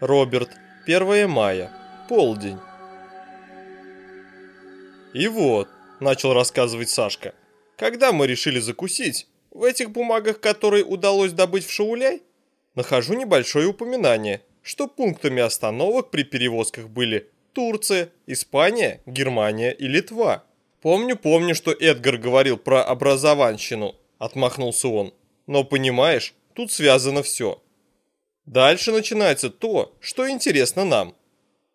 Роберт, 1 мая, полдень. И вот, начал рассказывать Сашка, когда мы решили закусить, в этих бумагах, которые удалось добыть в Шауляй, нахожу небольшое упоминание, что пунктами остановок при перевозках были Турция, Испания, Германия и Литва. Помню, помню, что Эдгар говорил про образованщину, отмахнулся он. Но понимаешь, тут связано все. Дальше начинается то, что интересно нам.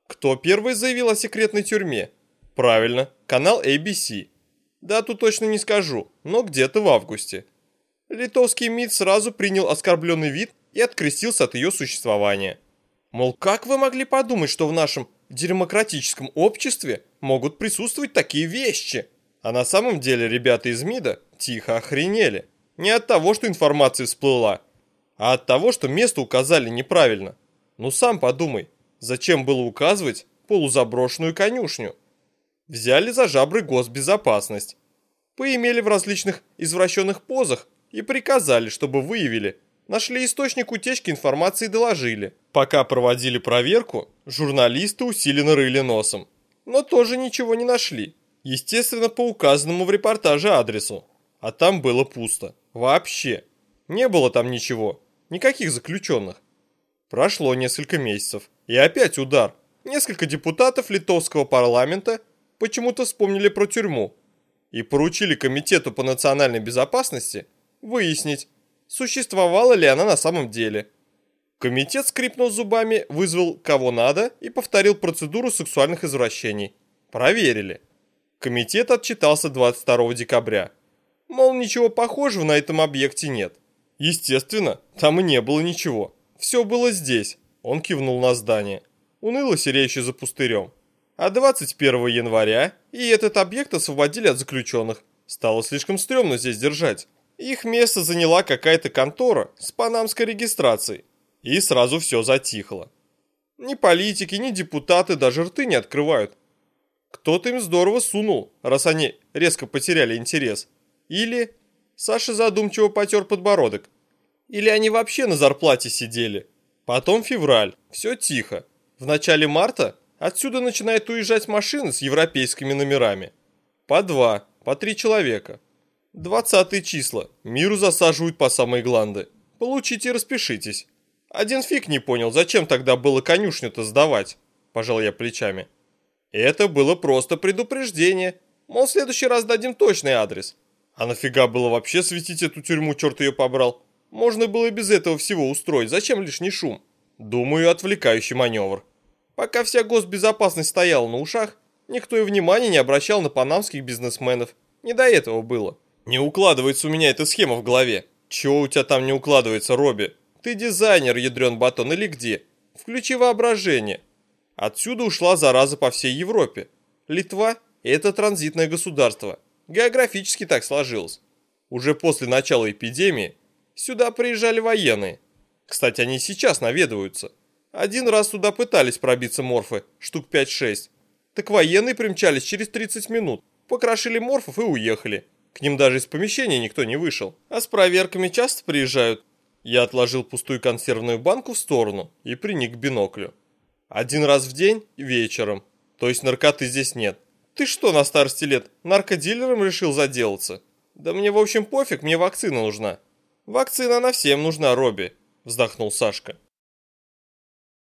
Кто первый заявил о секретной тюрьме? Правильно, канал ABC. Дату точно не скажу, но где-то в августе. Литовский МИД сразу принял оскорбленный вид и открестился от ее существования. Мол, как вы могли подумать, что в нашем демократическом обществе могут присутствовать такие вещи? А на самом деле ребята из МИДа тихо охренели. Не от того, что информация всплыла, а от того, что место указали неправильно. Ну сам подумай, зачем было указывать полузаброшенную конюшню? Взяли за жабры госбезопасность, поимели в различных извращенных позах и приказали, чтобы выявили, нашли источник утечки информации и доложили. Пока проводили проверку, журналисты усиленно рыли носом, но тоже ничего не нашли. Естественно, по указанному в репортаже адресу. А там было пусто. Вообще. Не было там ничего. Никаких заключенных. Прошло несколько месяцев. И опять удар. Несколько депутатов литовского парламента почему-то вспомнили про тюрьму и поручили Комитету по национальной безопасности выяснить, существовала ли она на самом деле. Комитет скрипнул зубами, вызвал кого надо и повторил процедуру сексуальных извращений. Проверили. Комитет отчитался 22 декабря. Мол, ничего похожего на этом объекте нет. Естественно, там и не было ничего. Все было здесь. Он кивнул на здание. Уныло сереющее за пустырем. А 21 января и этот объект освободили от заключенных. Стало слишком стрёмно здесь держать. Их место заняла какая-то контора с панамской регистрацией. И сразу все затихло. Ни политики, ни депутаты даже рты не открывают. Кто-то им здорово сунул, раз они резко потеряли интерес. Или Саша задумчиво потер подбородок. Или они вообще на зарплате сидели. Потом февраль, все тихо. В начале марта отсюда начинают уезжать машины с европейскими номерами. По два, по три человека. Двадцатые числа. Миру засаживают по самые гланды. Получите и распишитесь. Один фиг не понял, зачем тогда было конюшню-то сдавать, пожал я плечами. Это было просто предупреждение. Мол, в следующий раз дадим точный адрес. А нафига было вообще светить эту тюрьму, черт ее побрал? Можно было и без этого всего устроить, зачем лишний шум? Думаю, отвлекающий маневр. Пока вся госбезопасность стояла на ушах, никто и внимания не обращал на панамских бизнесменов. Не до этого было. Не укладывается у меня эта схема в голове. Чего у тебя там не укладывается, Робби? Ты дизайнер, ядрен батон, или где? Включи воображение. Отсюда ушла зараза по всей Европе. Литва – это транзитное государство. Географически так сложилось. Уже после начала эпидемии сюда приезжали военные. Кстати, они сейчас наведываются. Один раз туда пытались пробиться морфы, штук 5-6. Так военные примчались через 30 минут, покрошили морфов и уехали. К ним даже из помещения никто не вышел. А с проверками часто приезжают. Я отложил пустую консервную банку в сторону и приник к биноклю. Один раз в день вечером. То есть наркоты здесь нет. Ты что на старости лет, наркодилером решил заделаться? Да мне в общем пофиг, мне вакцина нужна. Вакцина на всем нужна, Робби, вздохнул Сашка.